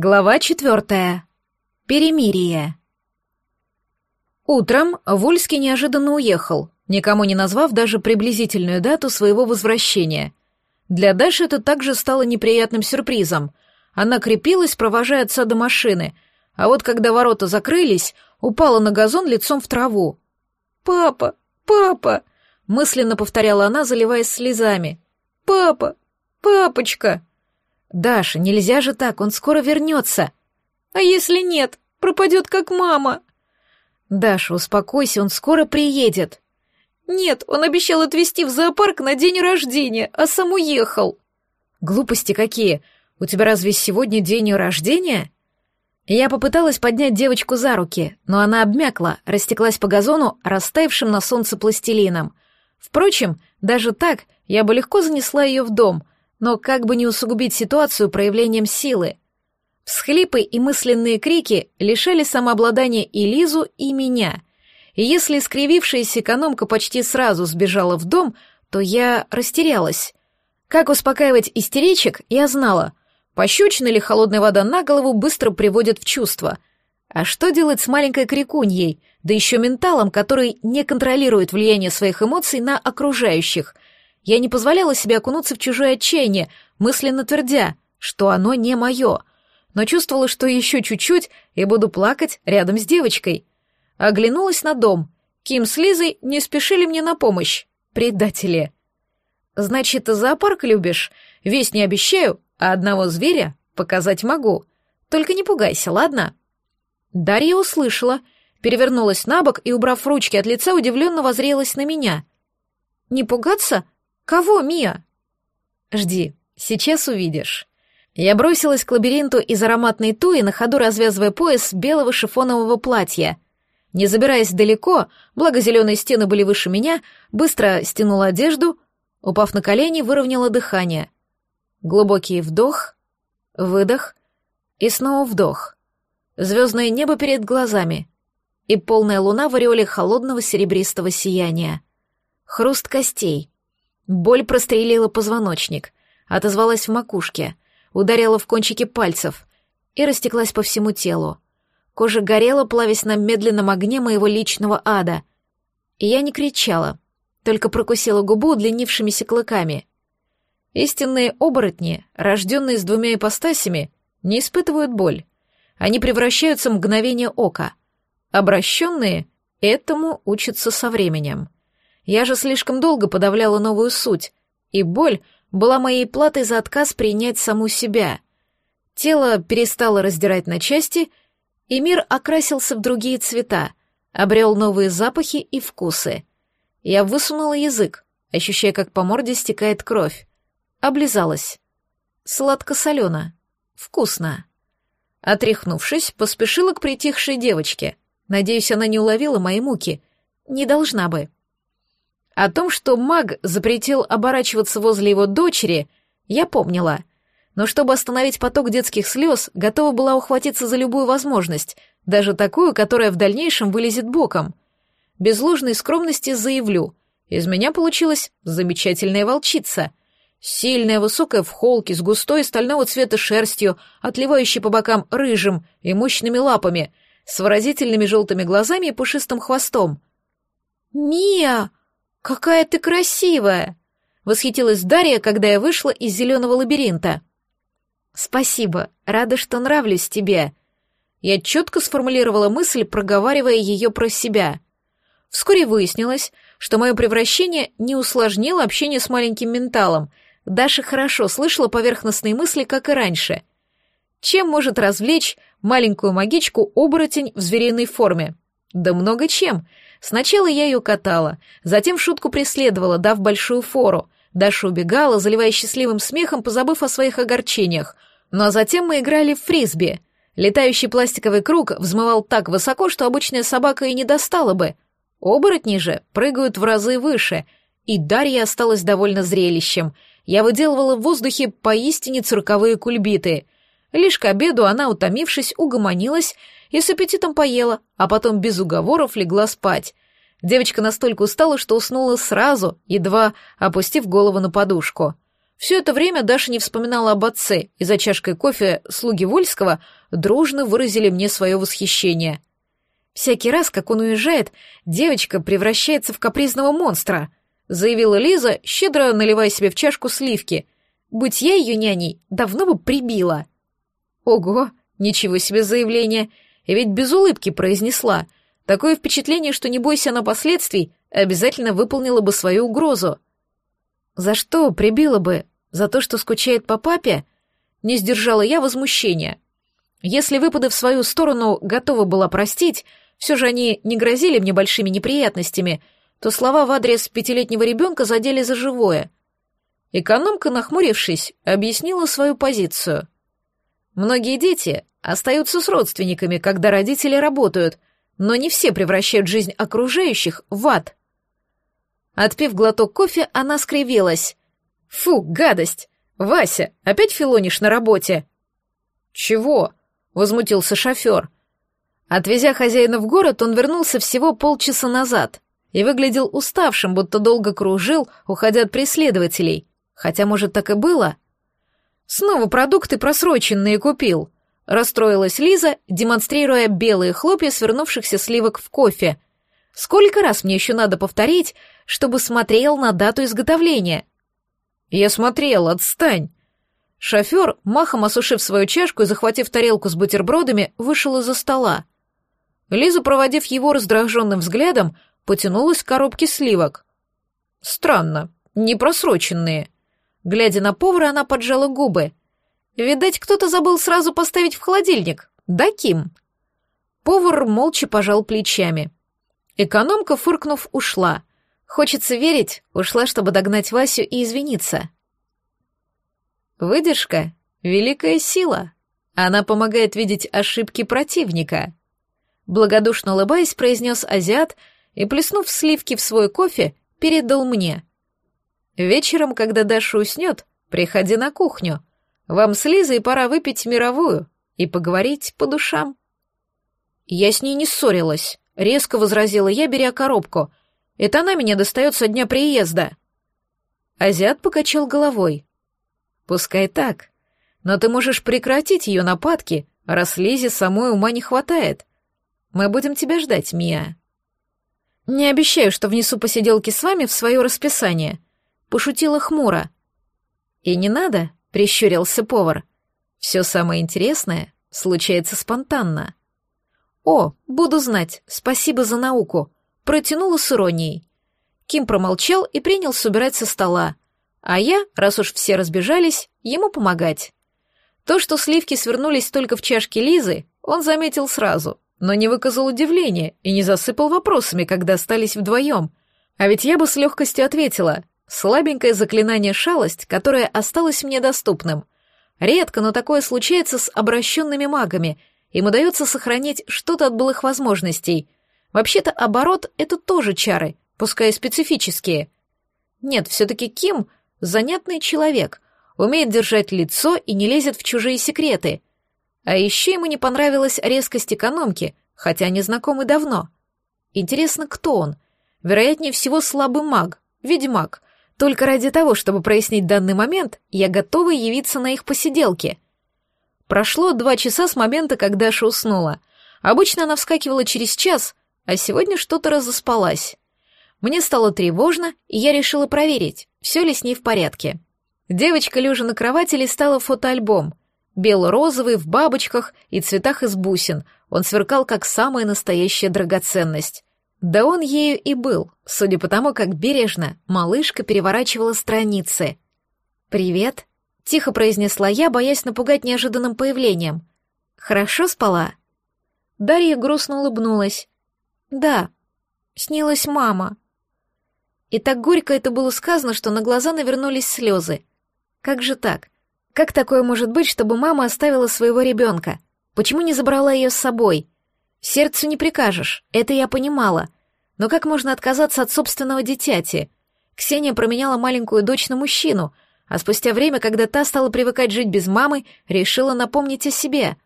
Глава четвертая. Перемирие. Утром Вольский неожиданно уехал, никому не назвав даже приблизительную дату своего возвращения. Для Даши это также стало неприятным сюрпризом. Она крепилась, провожая отца до машины, а вот когда ворота закрылись, упала на газон лицом в траву. «Папа! Папа!» — мысленно повторяла она, заливаясь слезами. «Папа! Папочка!» «Даша, нельзя же так, он скоро вернется». «А если нет? Пропадет как мама». «Даша, успокойся, он скоро приедет». «Нет, он обещал отвезти в зоопарк на день рождения, а сам уехал». «Глупости какие! У тебя разве сегодня день рождения?» Я попыталась поднять девочку за руки, но она обмякла, растеклась по газону, растаявшим на солнце пластилином. Впрочем, даже так я бы легко занесла ее в дом — но как бы не усугубить ситуацию проявлением силы. Всхлипы и мысленные крики лишали самообладания и Лизу, и меня. И если скривившаяся экономка почти сразу сбежала в дом, то я растерялась. Как успокаивать истеричек, я знала. Пощечина или холодная вода на голову быстро приводит в чувство. А что делать с маленькой крикуньей, да еще менталом, который не контролирует влияние своих эмоций на окружающих — я не позволяла себе окунуться в чужое отчаяние, мысленно твердя, что оно не мое, но чувствовала, что еще чуть-чуть и буду плакать рядом с девочкой. Оглянулась на дом. Ким с Лизой не спешили мне на помощь. Предатели. Значит, зоопарк любишь? Весь не обещаю, а одного зверя показать могу. Только не пугайся, ладно? Дарья услышала, перевернулась на бок и, убрав ручки от лица, удивленно возрелась на меня. «Не пугаться? «Кого, Мия?» «Жди, сейчас увидишь». Я бросилась к лабиринту из ароматной туи, на ходу развязывая пояс белого шифонового платья. Не забираясь далеко, благо зеленые стены были выше меня, быстро стянула одежду, упав на колени, выровняла дыхание. Глубокий вдох, выдох и снова вдох. Звездное небо перед глазами и полная луна в ореоле холодного серебристого сияния. Хруст костей — Боль прострелила позвоночник, отозвалась в макушке, ударила в кончики пальцев и растеклась по всему телу. Кожа горела, плавясь на медленном огне моего личного ада. И я не кричала, только прокусила губу удлинившимися клыками. Истинные оборотни, рожденные с двумя ипостасями, не испытывают боль. Они превращаются в мгновение ока. Обращенные этому учатся со временем. Я же слишком долго подавляла новую суть, и боль была моей платой за отказ принять саму себя. Тело перестало раздирать на части, и мир окрасился в другие цвета, обрел новые запахи и вкусы. Я высунула язык, ощущая, как по морде стекает кровь. Облизалась. Сладко-солено. Вкусно. Отряхнувшись, поспешила к притихшей девочке. Надеюсь, она не уловила мои муки. Не должна бы. О том, что маг запретил оборачиваться возле его дочери, я помнила. Но чтобы остановить поток детских слез, готова была ухватиться за любую возможность, даже такую, которая в дальнейшем вылезет боком. Без ложной скромности заявлю. Из меня получилась замечательная волчица. Сильная, высокая в холке, с густой стального цвета шерстью, отливающей по бокам рыжим и мощными лапами, с выразительными желтыми глазами и пушистым хвостом. «Мия!» «Какая ты красивая!» — восхитилась Дарья, когда я вышла из зеленого лабиринта. «Спасибо, рада, что нравлюсь тебе». Я четко сформулировала мысль, проговаривая ее про себя. Вскоре выяснилось, что мое превращение не усложнило общение с маленьким менталом. Даша хорошо слышала поверхностные мысли, как и раньше. Чем может развлечь маленькую магичку оборотень в звериной форме? Да много чем — Сначала я ее катала, затем шутку преследовала, дав большую фору. Даша убегала, заливая счастливым смехом, позабыв о своих огорчениях. Ну а затем мы играли в фрисби. Летающий пластиковый круг взмывал так высоко, что обычная собака и не достала бы. Оборотни же прыгают в разы выше, и Дарья осталась довольно зрелищем. Я выделывала в воздухе поистине цирковые кульбиты. Лишь к обеду она, утомившись, угомонилась и с аппетитом поела, а потом без уговоров легла спать. Девочка настолько устала, что уснула сразу, едва опустив голову на подушку. Все это время Даша не вспоминала об отце, и за чашкой кофе слуги Вольского дружно выразили мне свое восхищение. Всякий раз, как он уезжает, девочка превращается в капризного монстра, заявила Лиза, щедро наливая себе в чашку сливки. Будь я ее няней, давно бы прибила. Ого, ничего себе заявление, и ведь без улыбки произнесла. Такое впечатление, что не бойся на последствий, обязательно выполнила бы свою угрозу. За что прибила бы? За то, что скучает по папе? Не сдержала я возмущения. Если выпады в свою сторону готова была простить, все же они не грозили мне большими неприятностями, то слова в адрес пятилетнего ребенка задели за живое. Экономка, нахмурившись, объяснила свою позицию. Многие дети остаются с родственниками, когда родители работают, но не все превращают жизнь окружающих в ад. Отпив глоток кофе, она скривилась. «Фу, гадость! Вася, опять филонишь на работе?» «Чего?» — возмутился шофер. Отвезя хозяина в город, он вернулся всего полчаса назад и выглядел уставшим, будто долго кружил, уходя от преследователей. Хотя, может, так и было? Снова продукты просроченные купил. Расстроилась Лиза, демонстрируя белые хлопья свернувшихся сливок в кофе. Сколько раз мне еще надо повторить, чтобы смотрел на дату изготовления? Я смотрел, отстань. Шофер, махом осушив свою чашку и захватив тарелку с бутербродами, вышел из-за стола. Лиза, проводив его раздраженным взглядом, потянулась к коробке сливок. Странно, не просроченные. Глядя на повара, она поджала губы. Видать, кто-то забыл сразу поставить в холодильник. Да, Ким? Повар молча пожал плечами. Экономка, фыркнув, ушла. Хочется верить, ушла, чтобы догнать Васю и извиниться. Выдержка — великая сила. Она помогает видеть ошибки противника. Благодушно улыбаясь, произнес азиат и, плеснув сливки в свой кофе, передал мне. «Вечером, когда Даша уснет, приходи на кухню. Вам с Лизой пора выпить мировую и поговорить по душам». «Я с ней не ссорилась», — резко возразила я, беря коробку. «Это она меня достает со дня приезда». Азиат покачал головой. «Пускай так, но ты можешь прекратить ее нападки, раз Лизе самой ума не хватает. Мы будем тебя ждать, Мия. Не обещаю, что внесу посиделки с вами в свое расписание. Пошутила хмуро. И не надо, прищурился повар. Все самое интересное случается спонтанно. О, буду знать, спасибо за науку. Протянула с иронией. Ким промолчал и принялся убирать со стола. А я, раз уж все разбежались, ему помогать. То, что сливки свернулись только в чашке Лизы, он заметил сразу — но не выказал удивления и не засыпал вопросами, когда остались вдвоем. А ведь я бы с легкостью ответила. Слабенькое заклинание «шалость», которое осталось мне доступным. Редко, но такое случается с обращенными магами. Им удается сохранить что-то от былых возможностей. Вообще-то оборот — это тоже чары, пускай специфические. Нет, все-таки Ким — занятный человек, умеет держать лицо и не лезет в чужие секреты — а еще ему не понравилась резкость экономки, хотя они знакомы давно. Интересно, кто он? Вероятнее всего, слабый маг, ведьмак. Только ради того, чтобы прояснить данный момент, я готова явиться на их посиделке. Прошло два часа с момента, когда Даша уснула. Обычно она вскакивала через час, а сегодня что-то разоспалась. Мне стало тревожно, и я решила проверить, все ли с ней в порядке. Девочка, лежа на кровати, листала фотоальбом — Бело-розовый, в бабочках и цветах из бусин, он сверкал как самая настоящая драгоценность. Да он ею и был, судя по тому, как бережно малышка переворачивала страницы. «Привет», — тихо произнесла я, боясь напугать неожиданным появлением. «Хорошо спала?» Дарья грустно улыбнулась. «Да, снилась мама». И так горько это было сказано, что на глаза навернулись слезы. Как же так? Как такое может быть, чтобы мама оставила своего ребенка? Почему не забрала ее с собой? Сердцу не прикажешь, это я понимала. Но как можно отказаться от собственного дитяти? Ксения променяла маленькую дочь на мужчину, а спустя время, когда та стала привыкать жить без мамы, решила напомнить о себе.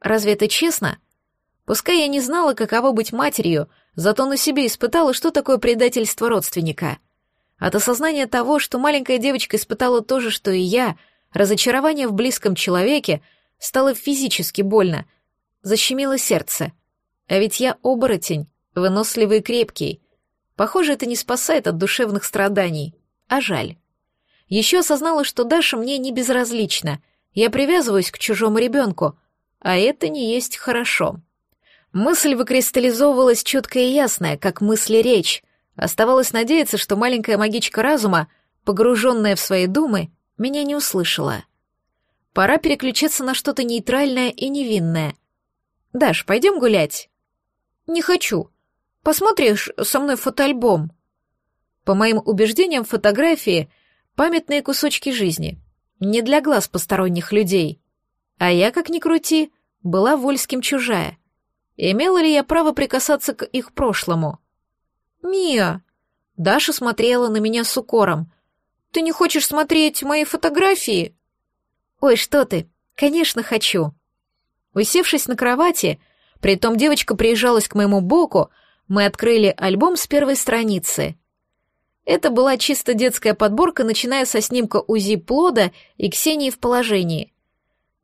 Разве это честно? Пускай я не знала, каково быть матерью, зато на себе испытала, что такое предательство родственника. От осознания того, что маленькая девочка испытала то же, что и я, разочарование в близком человеке, стало физически больно, защемило сердце. А ведь я оборотень, выносливый и крепкий. Похоже, это не спасает от душевных страданий, а жаль. Еще осознала, что Даша мне не безразлична. Я привязываюсь к чужому ребенку, а это не есть хорошо. Мысль выкристаллизовывалась четкая и ясная, как мысли речь. Оставалось надеяться, что маленькая магичка разума, погруженная в свои думы, меня не услышала. Пора переключиться на что-то нейтральное и невинное. «Даш, пойдем гулять?» «Не хочу. Посмотришь со мной фотоальбом?» По моим убеждениям, фотографии Памятные кусочки жизни. Не для глаз посторонних людей. А я, как ни крути, была вольским чужая. Имела ли я право прикасаться к их прошлому? «Мия!» Даша смотрела на меня с укором. «Ты не хочешь смотреть мои фотографии?» «Ой, что ты! Конечно, хочу!» Усевшись на кровати, притом девочка приезжалась к моему боку, мы открыли альбом с первой страницы. Это была чисто детская подборка, начиная со снимка УЗИ плода и Ксении в положении.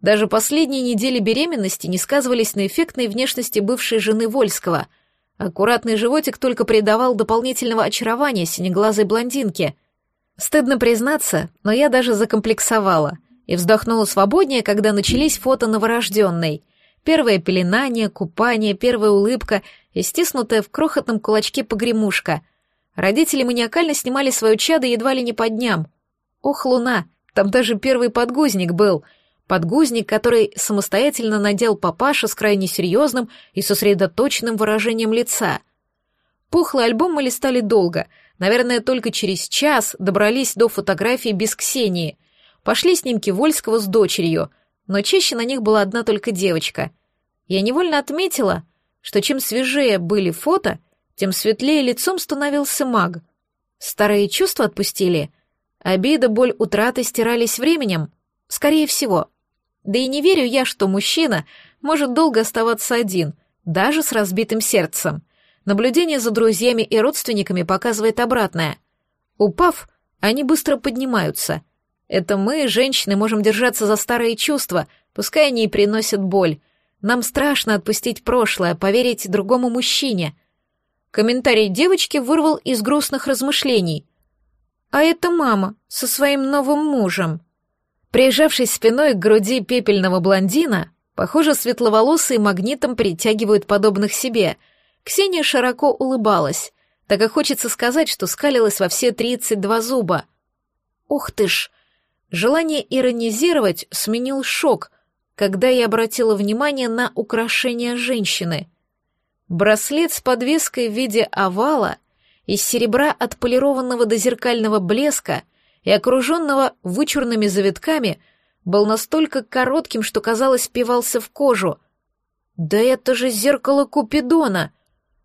Даже последние недели беременности не сказывались на эффектной внешности бывшей жены Вольского. Аккуратный животик только придавал дополнительного очарования синеглазой блондинке. Стыдно признаться, но я даже закомплексовала и вздохнула свободнее, когда начались фото новорожденной. Первое пеленание, купание, первая улыбка и стиснутая в крохотном кулачке погремушка — Родители маниакально снимали свое чадо едва ли не по дням. Ох, луна, там даже первый подгузник был. Подгузник, который самостоятельно надел папаша с крайне серьезным и сосредоточенным выражением лица. Пухлый альбом мы листали долго. Наверное, только через час добрались до фотографий без Ксении. Пошли снимки Вольского с дочерью, но чаще на них была одна только девочка. Я невольно отметила, что чем свежее были фото, тем светлее лицом становился маг. Старые чувства отпустили. Обида, боль, утраты стирались временем. Скорее всего. Да и не верю я, что мужчина может долго оставаться один, даже с разбитым сердцем. Наблюдение за друзьями и родственниками показывает обратное. Упав, они быстро поднимаются. Это мы, женщины, можем держаться за старые чувства, пускай они и приносят боль. Нам страшно отпустить прошлое, поверить другому мужчине — Комментарий девочки вырвал из грустных размышлений. «А это мама со своим новым мужем». Прижавшись спиной к груди пепельного блондина, похоже, светловолосые магнитом притягивают подобных себе, Ксения широко улыбалась, так и хочется сказать, что скалилась во все тридцать два зуба. «Ух ты ж!» Желание иронизировать сменил шок, когда я обратила внимание на украшения женщины — Браслет с подвеской в виде овала из серебра отполированного до зеркального блеска и окруженного вычурными завитками был настолько коротким, что, казалось, пивался в кожу. Да это же зеркало Купидона!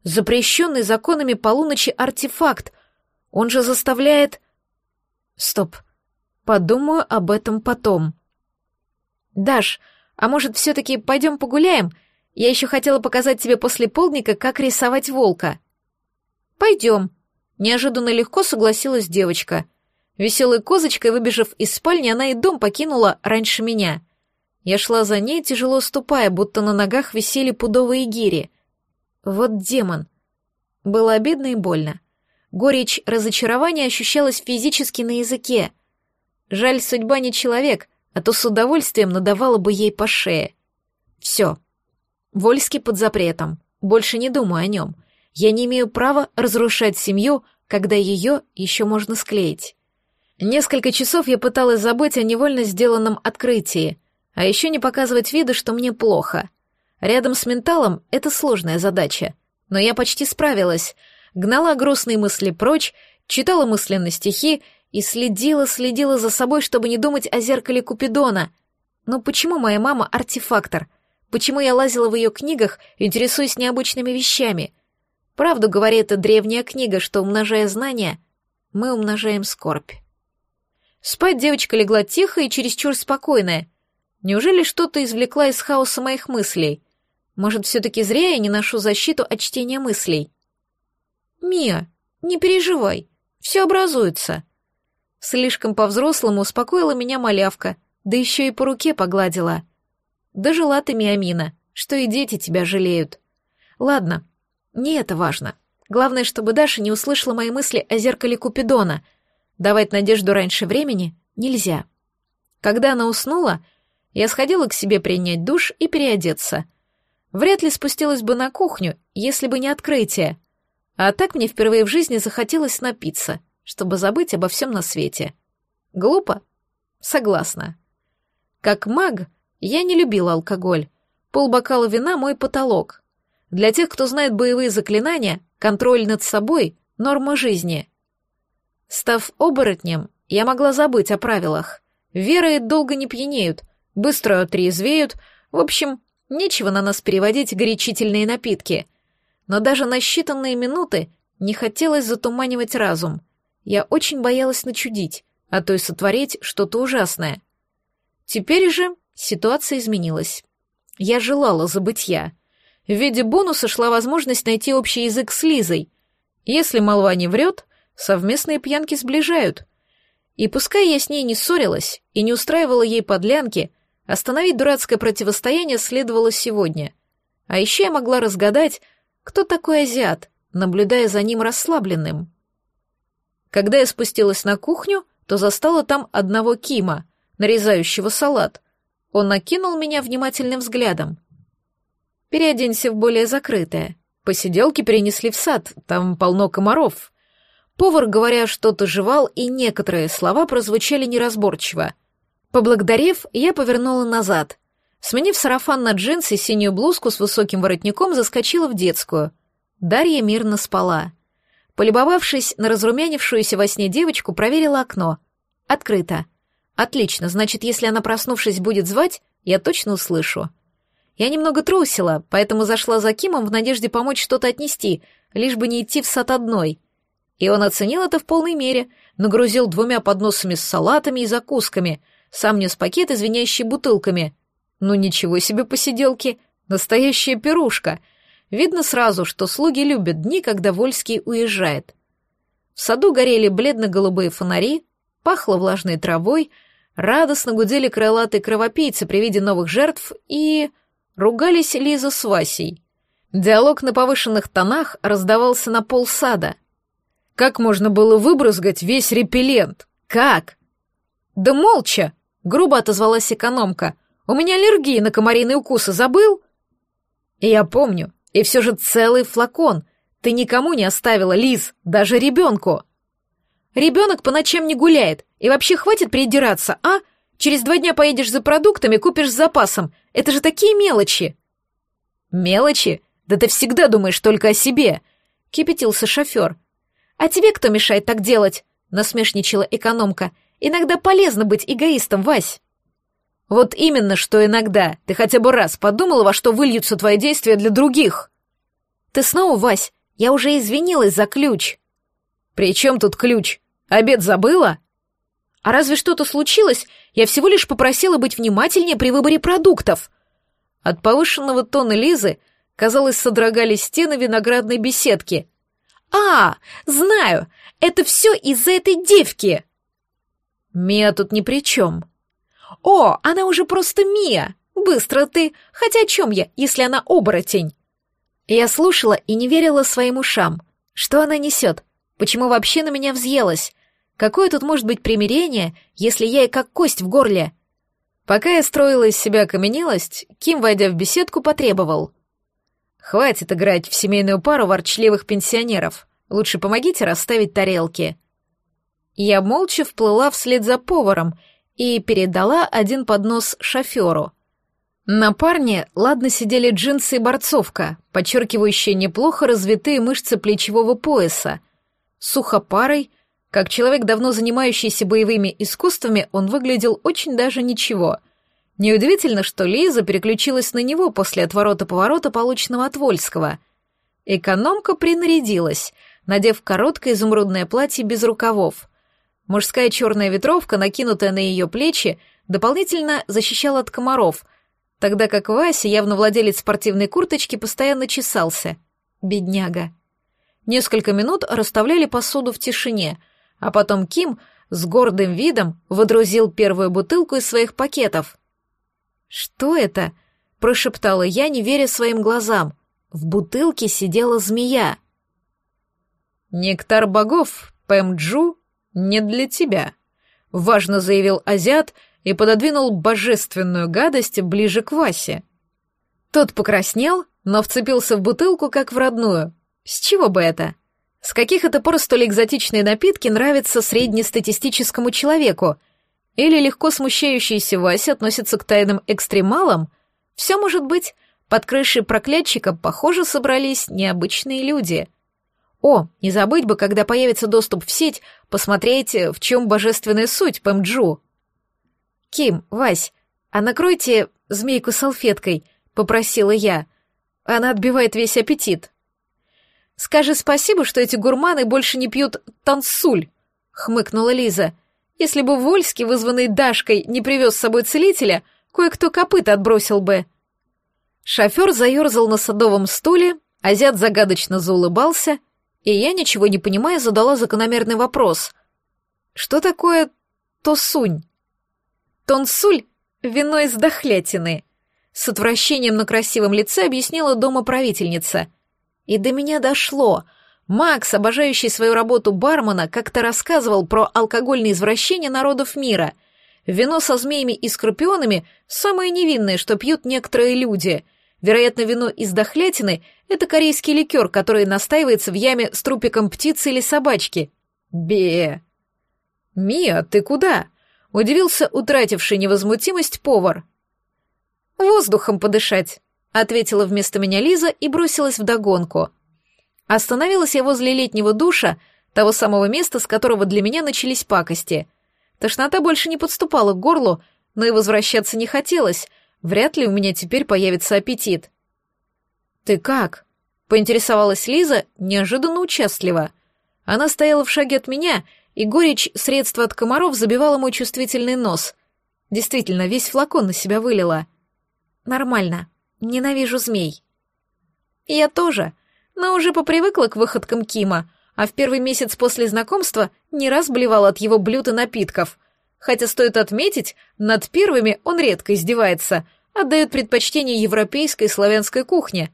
Запрещенный законами полуночи артефакт! Он же заставляет... Стоп. Подумаю об этом потом. Даш, а может, все-таки пойдем погуляем? Я еще хотела показать тебе после полдника, как рисовать волка». «Пойдем», — неожиданно легко согласилась девочка. Веселой козочкой, выбежав из спальни, она и дом покинула раньше меня. Я шла за ней, тяжело ступая, будто на ногах висели пудовые гири. Вот демон. Было обидно и больно. Горечь разочарования ощущалась физически на языке. Жаль, судьба не человек, а то с удовольствием надавала бы ей по шее. Все, Вольский под запретом. Больше не думаю о нем. Я не имею права разрушать семью, когда ее еще можно склеить. Несколько часов я пыталась забыть о невольно сделанном открытии, а еще не показывать виду, что мне плохо. Рядом с менталом это сложная задача, но я почти справилась. Гнала грустные мысли прочь, читала мысленно стихи и следила-следила за собой, чтобы не думать о зеркале Купидона. Но почему моя мама артефактор — Почему я лазила в ее книгах, интересуясь необычными вещами? Правду говорит эта древняя книга, что, умножая знания, мы умножаем скорбь. Спать девочка легла тихо и чересчур спокойная. Неужели что-то извлекла из хаоса моих мыслей? Может, все-таки зря я не ношу защиту от чтения мыслей? «Мия, не переживай, Все образуется. Слишком по-взрослому успокоила меня малявка, да еще и по руке погладила. Дожила ты, Миамина, что и дети тебя жалеют. Ладно, не это важно. Главное, чтобы Даша не услышала мои мысли о зеркале Купидона. Давать надежду раньше времени нельзя. Когда она уснула, я сходила к себе принять душ и переодеться. Вряд ли спустилась бы на кухню, если бы не открытие. А так мне впервые в жизни захотелось напиться, чтобы забыть обо всем на свете. Глупо? Согласна. Как маг, я не любила алкоголь. Полбокала вина — мой потолок. Для тех, кто знает боевые заклинания, контроль над собой — норма жизни. Став оборотнем, я могла забыть о правилах. Веры долго не пьянеют, быстро отрезвеют. В общем, нечего на нас переводить горячительные напитки. Но даже на считанные минуты не хотелось затуманивать разум. Я очень боялась начудить, а то и сотворить что-то ужасное. Теперь же ситуация изменилась. Я желала забытья. В виде бонуса шла возможность найти общий язык с Лизой. Если молва не врет, совместные пьянки сближают. И пускай я с ней не ссорилась и не устраивала ей подлянки, остановить дурацкое противостояние следовало сегодня. А еще я могла разгадать, кто такой азиат, наблюдая за ним расслабленным. Когда я спустилась на кухню, то застала там одного Кима, нарезающего салат. Он накинул меня внимательным взглядом. «Переоденься в более закрытое. Посиделки перенесли в сад, там полно комаров». Повар, говоря, что-то жевал, и некоторые слова прозвучали неразборчиво. Поблагодарив, я повернула назад. Сменив сарафан на джинсы и синюю блузку с высоким воротником, заскочила в детскую. Дарья мирно спала. Полюбовавшись на разрумянившуюся во сне девочку, проверила окно. Открыто. Отлично, значит, если она, проснувшись, будет звать, я точно услышу. Я немного трусила, поэтому зашла за Кимом в надежде помочь что-то отнести, лишь бы не идти в сад одной. И он оценил это в полной мере, нагрузил двумя подносами с салатами и закусками, сам нес пакеты, звенящие бутылками. Ну ничего себе посиделки, настоящая пирушка. Видно сразу, что слуги любят дни, когда Вольский уезжает. В саду горели бледно-голубые фонари, пахло влажной травой, радостно гудели крылатые кровопийцы при виде новых жертв и... ругались Лиза с Васей. Диалог на повышенных тонах раздавался на полсада. Как можно было выбрызгать весь репеллент? Как? Да молча, грубо отозвалась экономка. У меня аллергия на комариные укусы, забыл? Я помню, и все же целый флакон. Ты никому не оставила, Лиз, даже ребенку. Ребенок по ночам не гуляет. И вообще хватит придираться, а? Через два дня поедешь за продуктами, купишь с запасом. Это же такие мелочи. Мелочи? Да ты всегда думаешь только о себе. Кипятился шофер. А тебе кто мешает так делать? Насмешничала экономка. Иногда полезно быть эгоистом, Вась. Вот именно, что иногда. Ты хотя бы раз подумала, во что выльются твои действия для других? Ты снова, Вась, я уже извинилась за ключ. При чем тут ключ? Обед забыла? А разве что-то случилось? Я всего лишь попросила быть внимательнее при выборе продуктов. От повышенного тона Лизы, казалось, содрогались стены виноградной беседки. «А, знаю, это все из-за этой девки!» «Мия тут ни при чем». «О, она уже просто Мия! Быстро ты! Хотя о чем я, если она оборотень?» Я слушала и не верила своим ушам. Что она несет? Почему вообще на меня взъелась? Какое тут может быть примирение, если я и как кость в горле? Пока я строила из себя окаменелость, Ким, войдя в беседку, потребовал. «Хватит играть в семейную пару ворчливых пенсионеров. Лучше помогите расставить тарелки». Я молча вплыла вслед за поваром и передала один поднос шоферу. На парне ладно сидели джинсы и борцовка, подчеркивающие неплохо развитые мышцы плечевого пояса. Сухопарой — как человек, давно занимающийся боевыми искусствами, он выглядел очень даже ничего. Неудивительно, что Лиза переключилась на него после отворота-поворота, полученного от Вольского. Экономка принарядилась, надев короткое изумрудное платье без рукавов. Мужская черная ветровка, накинутая на ее плечи, дополнительно защищала от комаров, тогда как Вася, явно владелец спортивной курточки, постоянно чесался. Бедняга. Несколько минут расставляли посуду в тишине — а потом Ким с гордым видом водрузил первую бутылку из своих пакетов. «Что это?» — прошептала я, не веря своим глазам. В бутылке сидела змея. «Нектар богов, Пэмджу, не для тебя», — важно заявил азиат и пододвинул божественную гадость ближе к Васе. Тот покраснел, но вцепился в бутылку как в родную. С чего бы это? С каких это пор столь экзотичные напитки нравятся среднестатистическому человеку? Или легко смущающийся Вася относится к тайным экстремалам? Все может быть. Под крышей проклятчика, похоже, собрались необычные люди. О, не забыть бы, когда появится доступ в сеть, посмотреть, в чем божественная суть Пэмджу. «Ким, Вась, а накройте змейку салфеткой», — попросила я. Она отбивает весь аппетит. «Скажи спасибо, что эти гурманы больше не пьют тансуль», — хмыкнула Лиза. «Если бы Вольский, вызванный Дашкой, не привез с собой целителя, кое-кто копыта отбросил бы». Шофер заерзал на садовом стуле, азиат загадочно заулыбался, и я, ничего не понимая, задала закономерный вопрос. «Что такое тосунь?» «Тонсуль — вино из дохлятины», — с отвращением на красивом лице объяснила дома правительница — и до меня дошло. Макс, обожающий свою работу бармена, как-то рассказывал про алкогольные извращения народов мира. Вино со змеями и скорпионами — самое невинное, что пьют некоторые люди. Вероятно, вино из дохлятины — это корейский ликер, который настаивается в яме с трупиком птицы или собачки. Бе. «Мия, ты куда?» — удивился утративший невозмутимость повар. «Воздухом подышать», — ответила вместо меня Лиза и бросилась в догонку. Остановилась я возле летнего душа, того самого места, с которого для меня начались пакости. Тошнота больше не подступала к горлу, но и возвращаться не хотелось, вряд ли у меня теперь появится аппетит. «Ты как?» — поинтересовалась Лиза неожиданно участливо. Она стояла в шаге от меня, и горечь средства от комаров забивала мой чувствительный нос. Действительно, весь флакон на себя вылила. «Нормально», Ненавижу змей. Я тоже, но уже попривыкла к выходкам Кима, а в первый месяц после знакомства не раз блевала от его блюд и напитков. Хотя стоит отметить, над первыми он редко издевается, отдает предпочтение европейской и славянской кухне.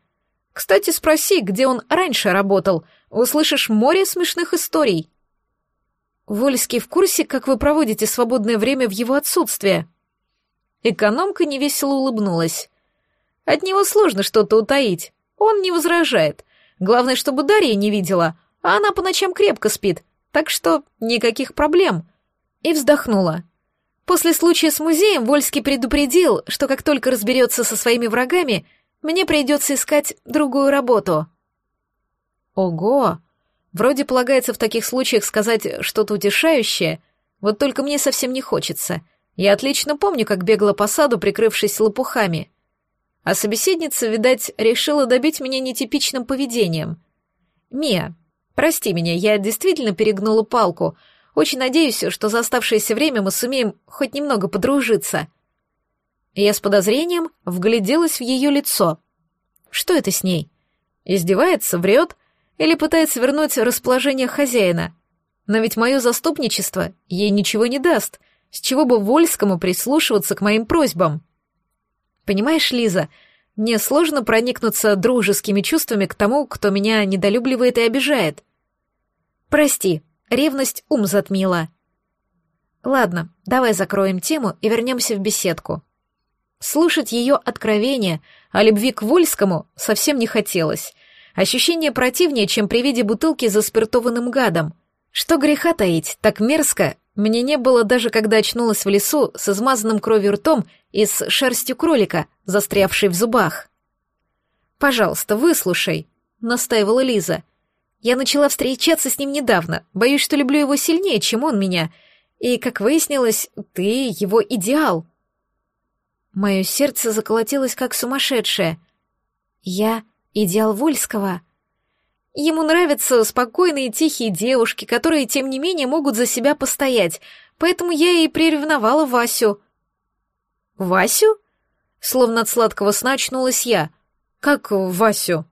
Кстати, спроси, где он раньше работал, услышишь море смешных историй. Вольский в курсе, как вы проводите свободное время в его отсутствие. Экономка невесело улыбнулась. От него сложно что-то утаить. Он не возражает. Главное, чтобы Дарья не видела, а она по ночам крепко спит, так что никаких проблем. И вздохнула. После случая с музеем Вольский предупредил, что как только разберется со своими врагами, мне придется искать другую работу. Ого! Вроде полагается в таких случаях сказать что-то утешающее, вот только мне совсем не хочется. Я отлично помню, как бегала по саду, прикрывшись лопухами а собеседница, видать, решила добить меня нетипичным поведением. «Мия, прости меня, я действительно перегнула палку. Очень надеюсь, что за оставшееся время мы сумеем хоть немного подружиться». Я с подозрением вгляделась в ее лицо. Что это с ней? Издевается, врет или пытается вернуть расположение хозяина? Но ведь мое заступничество ей ничего не даст. С чего бы Вольскому прислушиваться к моим просьбам? Понимаешь, Лиза, мне сложно проникнуться дружескими чувствами к тому, кто меня недолюбливает и обижает. Прости, ревность ум затмила. Ладно, давай закроем тему и вернемся в беседку. Слушать ее откровение о любви к Вольскому совсем не хотелось. Ощущение противнее, чем при виде бутылки за спиртованным гадом. Что греха таить, так мерзко мне не было даже, когда очнулась в лесу с измазанным кровью ртом и с шерстью кролика, застрявшей в зубах. «Пожалуйста, выслушай», — настаивала Лиза. «Я начала встречаться с ним недавно, боюсь, что люблю его сильнее, чем он меня, и, как выяснилось, ты его идеал». Мое сердце заколотилось как сумасшедшее. «Я идеал Вольского», Ему нравятся спокойные тихие девушки, которые, тем не менее, могут за себя постоять, поэтому я и приревновала Васю. «Васю?» Словно от сладкого сна очнулась я. «Как Васю?»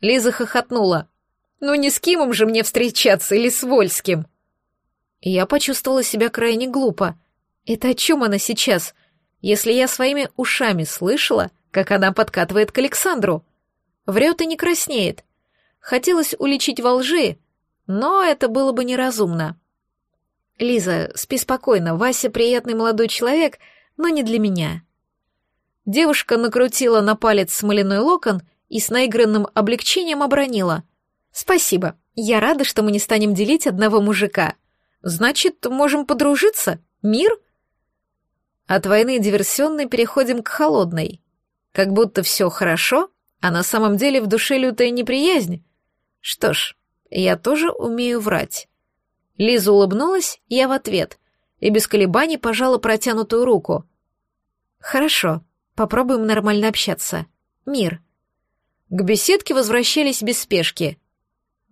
Лиза хохотнула. «Ну не с Кимом же мне встречаться или с Вольским?» я почувствовала себя крайне глупо. Это о чем она сейчас? Если я своими ушами слышала, как она подкатывает к Александру. Врет и не краснеет. Хотелось уличить во лжи, но это было бы неразумно. «Лиза, спи спокойно, Вася приятный молодой человек, но не для меня». Девушка накрутила на палец смоляной локон и с наигранным облегчением обронила. «Спасибо, я рада, что мы не станем делить одного мужика. Значит, можем подружиться? Мир?» От войны диверсионной переходим к холодной. Как будто все хорошо, а на самом деле в душе лютая неприязнь. Что ж, я тоже умею врать. Лиза улыбнулась, я в ответ, и без колебаний пожала протянутую руку. «Хорошо, попробуем нормально общаться. Мир». К беседке возвращались без спешки.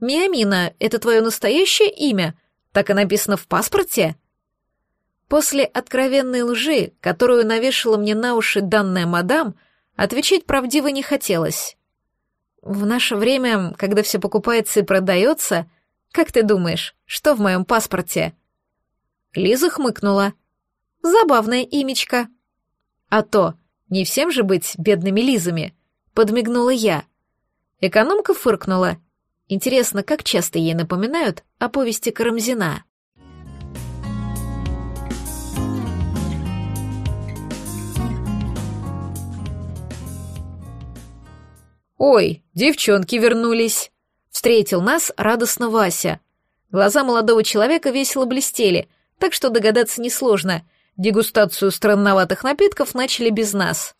«Миамина, это твое настоящее имя? Так и написано в паспорте?» После откровенной лжи, которую навешала мне на уши данная мадам, отвечать правдиво не хотелось. В наше время, когда все покупается и продается, как ты думаешь, что в моем паспорте?» Лиза хмыкнула. «Забавное имечко». «А то, не всем же быть бедными Лизами», — подмигнула я. Экономка фыркнула. Интересно, как часто ей напоминают о повести Карамзина. «Ой, девчонки вернулись!» Встретил нас радостно Вася. Глаза молодого человека весело блестели, так что догадаться несложно. Дегустацию странноватых напитков начали без нас.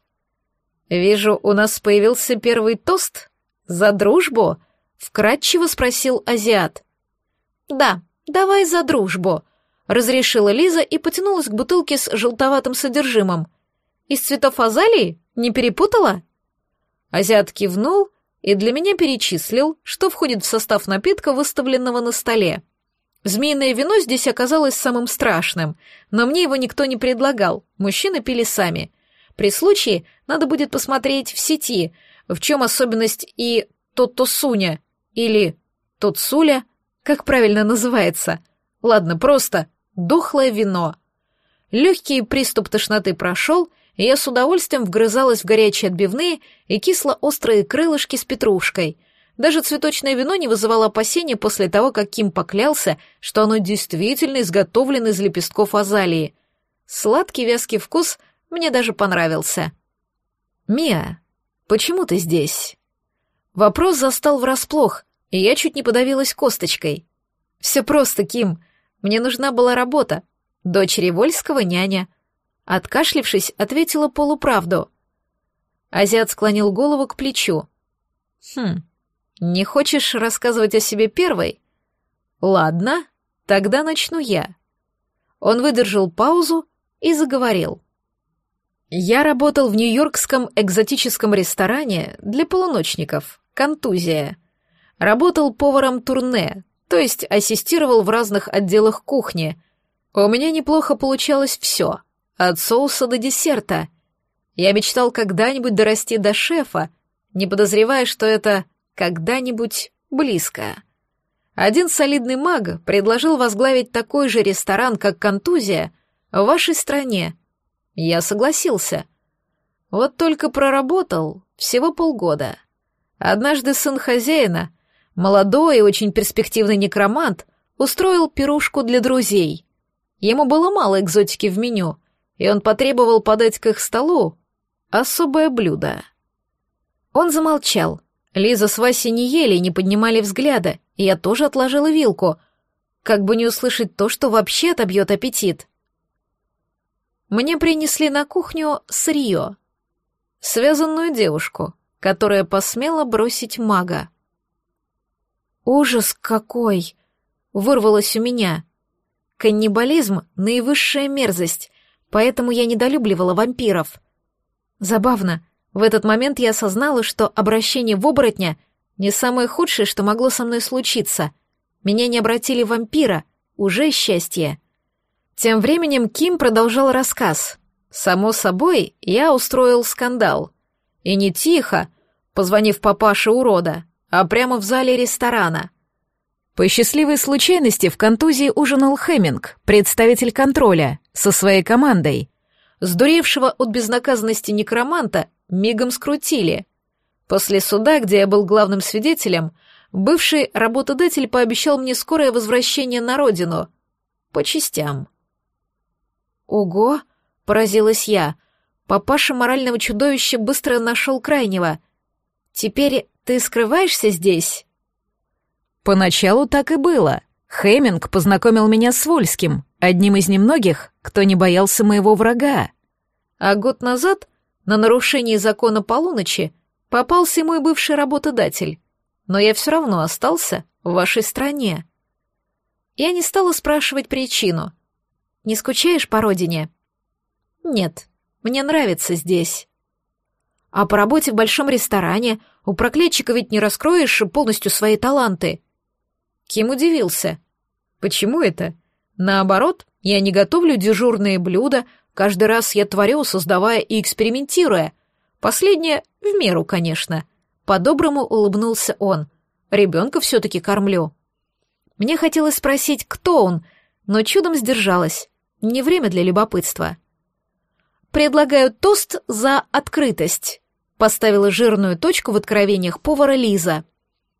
«Вижу, у нас появился первый тост. За дружбу?» — вкратчиво спросил азиат. «Да, давай за дружбу», — разрешила Лиза и потянулась к бутылке с желтоватым содержимым. «Из цветов азалии? Не перепутала?» Азиат кивнул и для меня перечислил, что входит в состав напитка, выставленного на столе. Змеиное вино здесь оказалось самым страшным, но мне его никто не предлагал, мужчины пили сами. При случае надо будет посмотреть в сети, в чем особенность и Тоттосуня или Тотсуля, как правильно называется. Ладно, просто дохлое вино. Легкий приступ тошноты прошел, и я с удовольствием вгрызалась в горячие отбивные и кисло-острые крылышки с петрушкой. Даже цветочное вино не вызывало опасения после того, как Ким поклялся, что оно действительно изготовлено из лепестков азалии. Сладкий вязкий вкус мне даже понравился. «Мия, почему ты здесь?» Вопрос застал врасплох, и я чуть не подавилась косточкой. «Все просто, Ким. Мне нужна была работа. Дочери Вольского няня». Откашлившись, ответила полуправду. Азиат склонил голову к плечу. «Хм, не хочешь рассказывать о себе первой? Ладно, тогда начну я». Он выдержал паузу и заговорил. «Я работал в нью-йоркском экзотическом ресторане для полуночников, «Контузия». Работал поваром турне, то есть ассистировал в разных отделах кухни. У меня неплохо получалось все — от соуса до десерта. Я мечтал когда-нибудь дорасти до шефа, не подозревая, что это когда-нибудь близко. Один солидный маг предложил возглавить такой же ресторан, как «Контузия», в вашей стране. Я согласился. Вот только проработал всего полгода. Однажды сын хозяина, молодой и очень перспективный некромант, устроил пирушку для друзей. Ему было мало экзотики в меню — и он потребовал подать к их столу особое блюдо. Он замолчал. Лиза с Васей не ели и не поднимали взгляда, и я тоже отложила вилку, как бы не услышать то, что вообще отобьет аппетит. Мне принесли на кухню сырье. Связанную девушку, которая посмела бросить мага. «Ужас какой!» — вырвалось у меня. Каннибализм — наивысшая мерзость, поэтому я недолюбливала вампиров. Забавно, в этот момент я осознала, что обращение в оборотня не самое худшее, что могло со мной случиться. Меня не обратили в вампира, уже счастье. Тем временем Ким продолжал рассказ. Само собой, я устроил скандал. И не тихо, позвонив папаше урода, а прямо в зале ресторана. По счастливой случайности в контузии ужинал Хеминг, представитель контроля, со своей командой. Сдуревшего от безнаказанности некроманта мигом скрутили. После суда, где я был главным свидетелем, бывший работодатель пообещал мне скорое возвращение на родину. По частям. «Ого!» — поразилась я. Папаша морального чудовища быстро нашел крайнего. «Теперь ты скрываешься здесь?» Поначалу так и было. Хеминг познакомил меня с Вольским, одним из немногих, кто не боялся моего врага. А год назад, на нарушении закона полуночи, попался мой бывший работодатель. Но я все равно остался в вашей стране. Я не стала спрашивать причину. «Не скучаешь по родине?» «Нет, мне нравится здесь». «А по работе в большом ресторане у проклятчика ведь не раскроешь полностью свои таланты», Ким удивился. Почему это? Наоборот, я не готовлю дежурные блюда, каждый раз я творю, создавая и экспериментируя. Последнее в меру, конечно. По-доброму улыбнулся он. Ребенка все-таки кормлю. Мне хотелось спросить, кто он, но чудом сдержалась. Не время для любопытства. «Предлагаю тост за открытость», — поставила жирную точку в откровениях повара Лиза.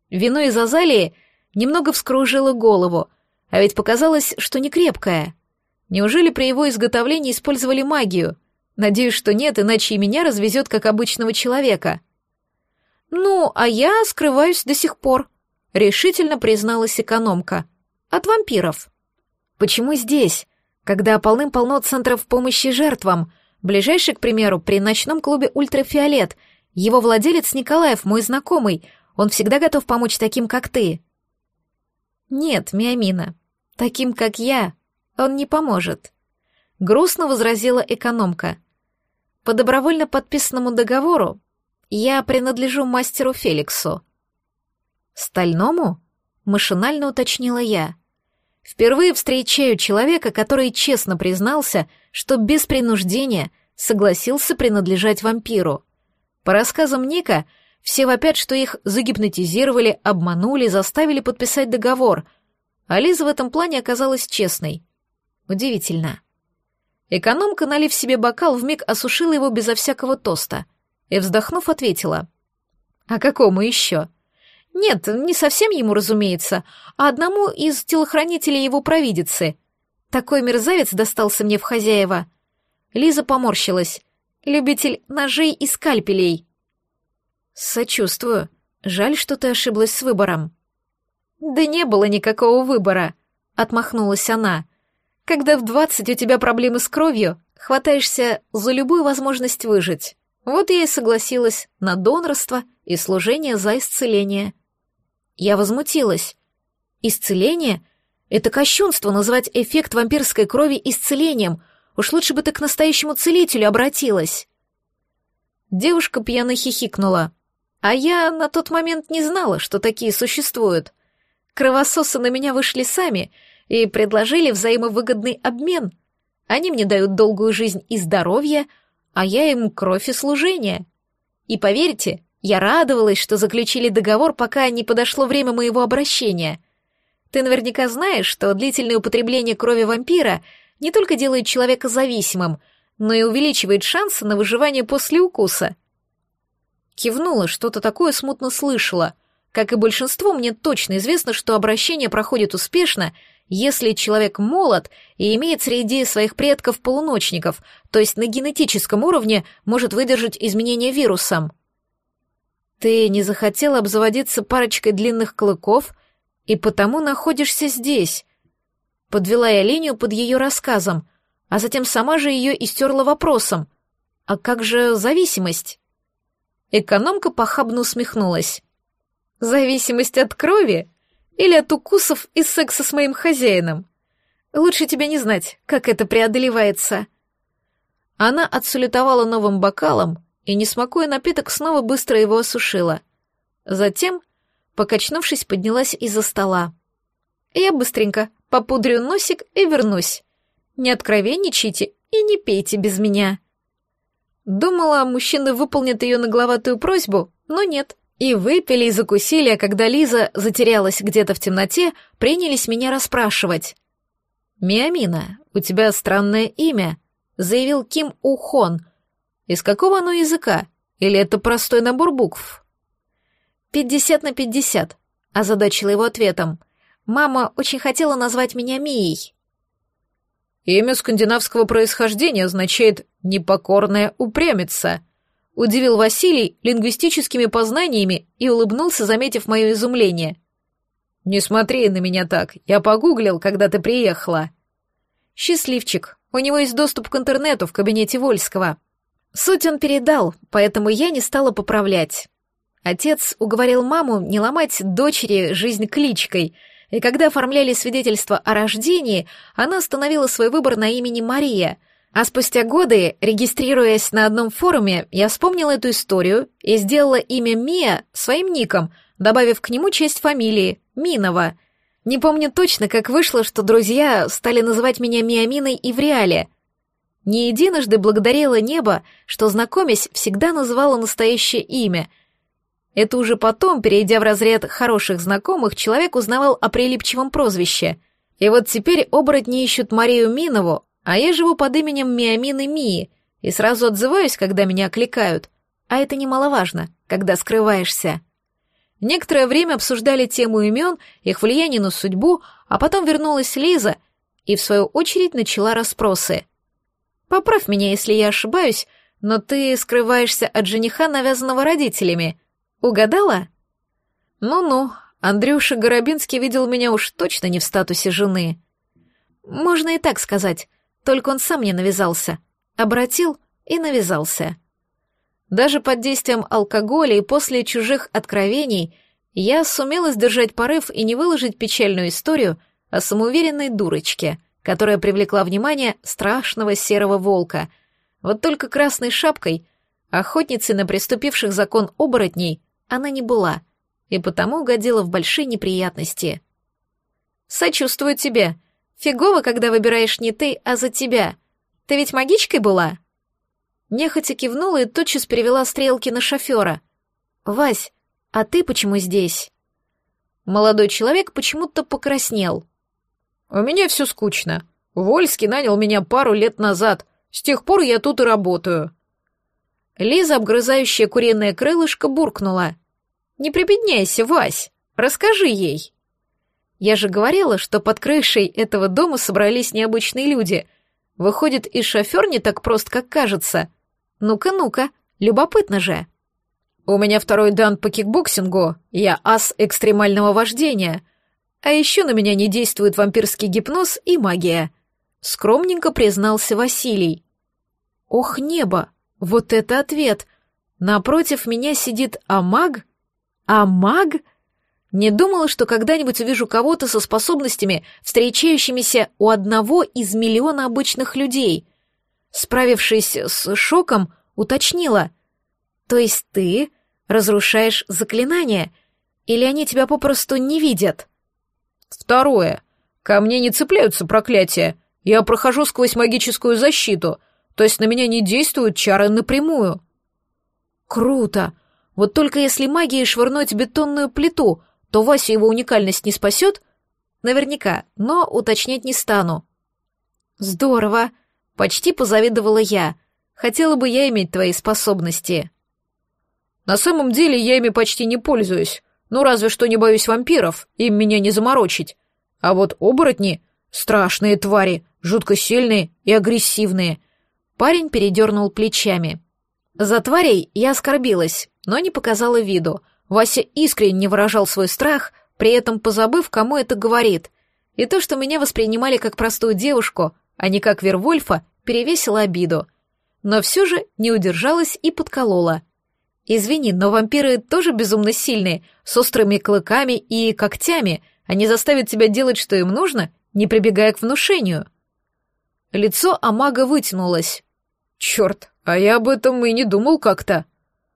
Вино из азалии немного вскружило голову, а ведь показалось, что не крепкая. Неужели при его изготовлении использовали магию? Надеюсь, что нет, иначе и меня развезет как обычного человека. Ну, а я скрываюсь до сих пор, решительно призналась экономка. От вампиров. Почему здесь, когда полным-полно центров помощи жертвам? Ближайший, к примеру, при ночном клубе «Ультрафиолет». Его владелец Николаев, мой знакомый. Он всегда готов помочь таким, как ты. «Нет, Миамина, таким, как я, он не поможет», — грустно возразила экономка. «По добровольно подписанному договору я принадлежу мастеру Феликсу». «Стальному?» — машинально уточнила я. «Впервые встречаю человека, который честно признался, что без принуждения согласился принадлежать вампиру. По рассказам Ника, — все вопят, что их загипнотизировали, обманули, заставили подписать договор. А Лиза в этом плане оказалась честной. Удивительно. Экономка, налив себе бокал, вмиг осушила его безо всякого тоста. И, вздохнув, ответила. «А какому еще?» «Нет, не совсем ему, разумеется, а одному из телохранителей его провидицы. Такой мерзавец достался мне в хозяева». Лиза поморщилась. «Любитель ножей и скальпелей». «Сочувствую. Жаль, что ты ошиблась с выбором». «Да не было никакого выбора», — отмахнулась она. «Когда в двадцать у тебя проблемы с кровью, хватаешься за любую возможность выжить. Вот я и согласилась на донорство и служение за исцеление». Я возмутилась. «Исцеление? Это кощунство называть эффект вампирской крови исцелением. Уж лучше бы ты к настоящему целителю обратилась». Девушка пьяно хихикнула. А я на тот момент не знала, что такие существуют. Кровососы на меня вышли сами и предложили взаимовыгодный обмен. Они мне дают долгую жизнь и здоровье, а я им кровь и служение. И поверьте, я радовалась, что заключили договор, пока не подошло время моего обращения. Ты наверняка знаешь, что длительное употребление крови вампира не только делает человека зависимым, но и увеличивает шансы на выживание после укуса. Кивнула, что-то такое смутно слышала. Как и большинство, мне точно известно, что обращение проходит успешно, если человек молод и имеет среди своих предков полуночников, то есть на генетическом уровне может выдержать изменения вирусом. Ты не захотела обзаводиться парочкой длинных клыков и потому находишься здесь. Подвела я линию под ее рассказом, а затем сама же ее истерла вопросом. А как же зависимость? Экономка похабно усмехнулась. «Зависимость от крови? Или от укусов и секса с моим хозяином? Лучше тебе не знать, как это преодолевается». Она отсулетовала новым бокалом, и, не смакуя напиток, снова быстро его осушила. Затем, покачнувшись, поднялась из-за стола. «Я быстренько попудрю носик и вернусь. Не откровенничайте и не пейте без меня». Думала, мужчины выполнят ее нагловатую просьбу, но нет, И выпили, и закусили, а когда Лиза затерялась где-то в темноте, принялись меня расспрашивать. «Миамина, у тебя странное имя», — заявил Ким Ухон. «Из какого оно языка? Или это простой набор букв?» «Пятьдесят на пятьдесят», — озадачила его ответом. «Мама очень хотела назвать меня Мией». «Имя скандинавского происхождения означает «непокорная упрямица», — удивил Василий лингвистическими познаниями и улыбнулся, заметив мое изумление. «Не смотри на меня так, я погуглил, когда ты приехала». «Счастливчик, у него есть доступ к интернету в кабинете Вольского». Суть он передал, поэтому я не стала поправлять. Отец уговорил маму не ломать дочери жизнь кличкой, и когда оформляли свидетельство о рождении, она остановила свой выбор на имени Мария — а спустя годы, регистрируясь на одном форуме, я вспомнила эту историю и сделала имя Мия своим ником, добавив к нему честь фамилии — Минова. Не помню точно, как вышло, что друзья стали называть меня Миаминой и в реале. Не единожды благодарила небо, что, знакомясь, всегда называла настоящее имя. Это уже потом, перейдя в разряд хороших знакомых, человек узнавал о прилипчивом прозвище. И вот теперь оборотни ищут Марию Минову, а я живу под именем Миамины Мии и сразу отзываюсь, когда меня окликают. А это немаловажно, когда скрываешься. Некоторое время обсуждали тему имен, их влияние на судьбу, а потом вернулась Лиза и, в свою очередь, начала расспросы. «Поправь меня, если я ошибаюсь, но ты скрываешься от жениха, навязанного родителями. Угадала?» «Ну-ну, Андрюша Горобинский видел меня уж точно не в статусе жены». «Можно и так сказать», только он сам мне навязался. Обратил и навязался. Даже под действием алкоголя и после чужих откровений я сумела сдержать порыв и не выложить печальную историю о самоуверенной дурочке, которая привлекла внимание страшного серого волка. Вот только красной шапкой, охотницей на приступивших закон оборотней, она не была, и потому угодила в большие неприятности. «Сочувствую тебе», Фигово, когда выбираешь не ты, а за тебя. Ты ведь магичкой была?» Нехотя кивнула и тотчас перевела стрелки на шофера. «Вась, а ты почему здесь?» Молодой человек почему-то покраснел. «У меня все скучно. Вольский нанял меня пару лет назад. С тех пор я тут и работаю». Лиза, обгрызающая куриное крылышко, буркнула. «Не прибедняйся, Вась, расскажи ей». Я же говорила, что под крышей этого дома собрались необычные люди. Выходит, и шофер не так прост, как кажется. Ну-ка, ну-ка, любопытно же. У меня второй дан по кикбоксингу, я ас экстремального вождения. А еще на меня не действует вампирский гипноз и магия. Скромненько признался Василий. Ох, небо, вот это ответ. Напротив меня сидит Амаг? Амаг? Не думала, что когда-нибудь увижу кого-то со способностями, встречающимися у одного из миллиона обычных людей. Справившись с шоком, уточнила. «То есть ты разрушаешь заклинания? Или они тебя попросту не видят?» «Второе. Ко мне не цепляются проклятия. Я прохожу сквозь магическую защиту, то есть на меня не действуют чары напрямую». «Круто! Вот только если магией швырнуть бетонную плиту, то Васю его уникальность не спасет? Наверняка, но уточнять не стану. Здорово. Почти позавидовала я. Хотела бы я иметь твои способности. На самом деле я ими почти не пользуюсь. Ну, разве что не боюсь вампиров, им меня не заморочить. А вот оборотни — страшные твари, жутко сильные и агрессивные. Парень передернул плечами. За тварей я оскорбилась, но не показала виду — Вася искренне выражал свой страх, при этом позабыв, кому это говорит. И то, что меня воспринимали как простую девушку, а не как Вервольфа, перевесило обиду. Но все же не удержалась и подколола. «Извини, но вампиры тоже безумно сильные, с острыми клыками и когтями. Они заставят тебя делать, что им нужно, не прибегая к внушению». Лицо Амага вытянулось. «Черт, а я об этом и не думал как-то».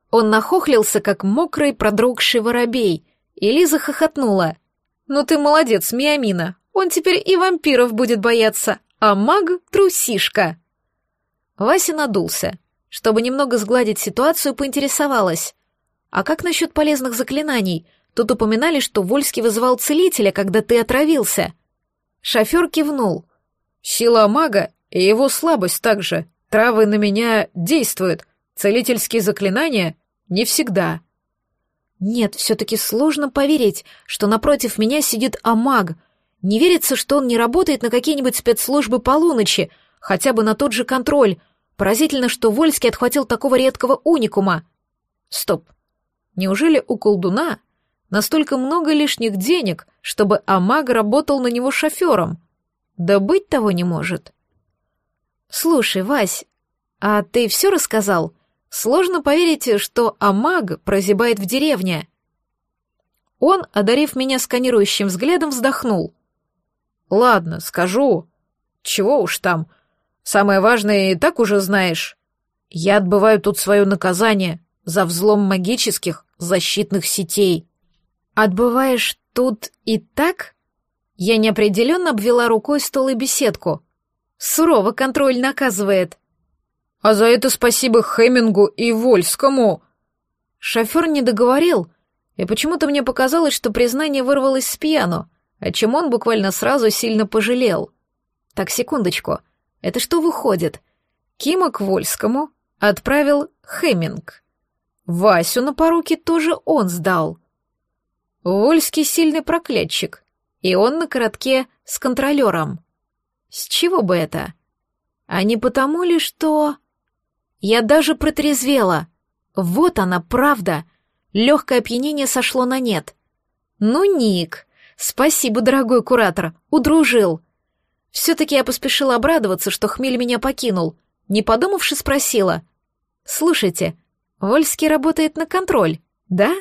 Он нахохлился, как мокрый продрогший воробей, и Лиза хохотнула. «Ну ты молодец, Миамина, он теперь и вампиров будет бояться, а маг — трусишка». Вася надулся. Чтобы немного сгладить ситуацию, поинтересовалась. А как насчет полезных заклинаний? Тут упоминали, что Вольский вызывал целителя, когда ты отравился. Шофер кивнул. Сила мага и его слабость также. Травы на меня действуют. Целительские заклинания не всегда. Нет, все-таки сложно поверить, что напротив меня сидит амаг. Не верится, что он не работает на какие-нибудь спецслужбы полуночи, хотя бы на тот же контроль. Поразительно, что Вольский отхватил такого редкого уникума. Стоп. Неужели у колдуна настолько много лишних денег, чтобы Амаг работал на него шофером? Да быть того не может. Слушай, Вась, а ты все рассказал? Сложно поверить, что Амаг прозябает в деревне. Он, одарив меня сканирующим взглядом, вздохнул. Ладно, скажу. Чего уж там. Самое важное и так уже знаешь. Я отбываю тут свое наказание за взлом магических защитных сетей. Отбываешь тут и так? Я неопределенно обвела рукой стол и беседку. Сурово контроль наказывает. А за это спасибо Хемингу и Вольскому. Шофер не договорил, и почему-то мне показалось, что признание вырвалось с пьяну, о чем он буквально сразу сильно пожалел. Так, секундочку. Это что выходит? Кима к Вольскому отправил Хеминг. Васю на поруки тоже он сдал. Вольский сильный проклятчик, и он на коротке с контролером. С чего бы это? А не потому ли, что... Я даже протрезвела. Вот она, правда. Легкое опьянение сошло на нет. Ну, Ник, спасибо, дорогой куратор, удружил. Все-таки я поспешила обрадоваться, что хмель меня покинул. Не подумавши, спросила. «Слушайте, Вольский работает на контроль, да?»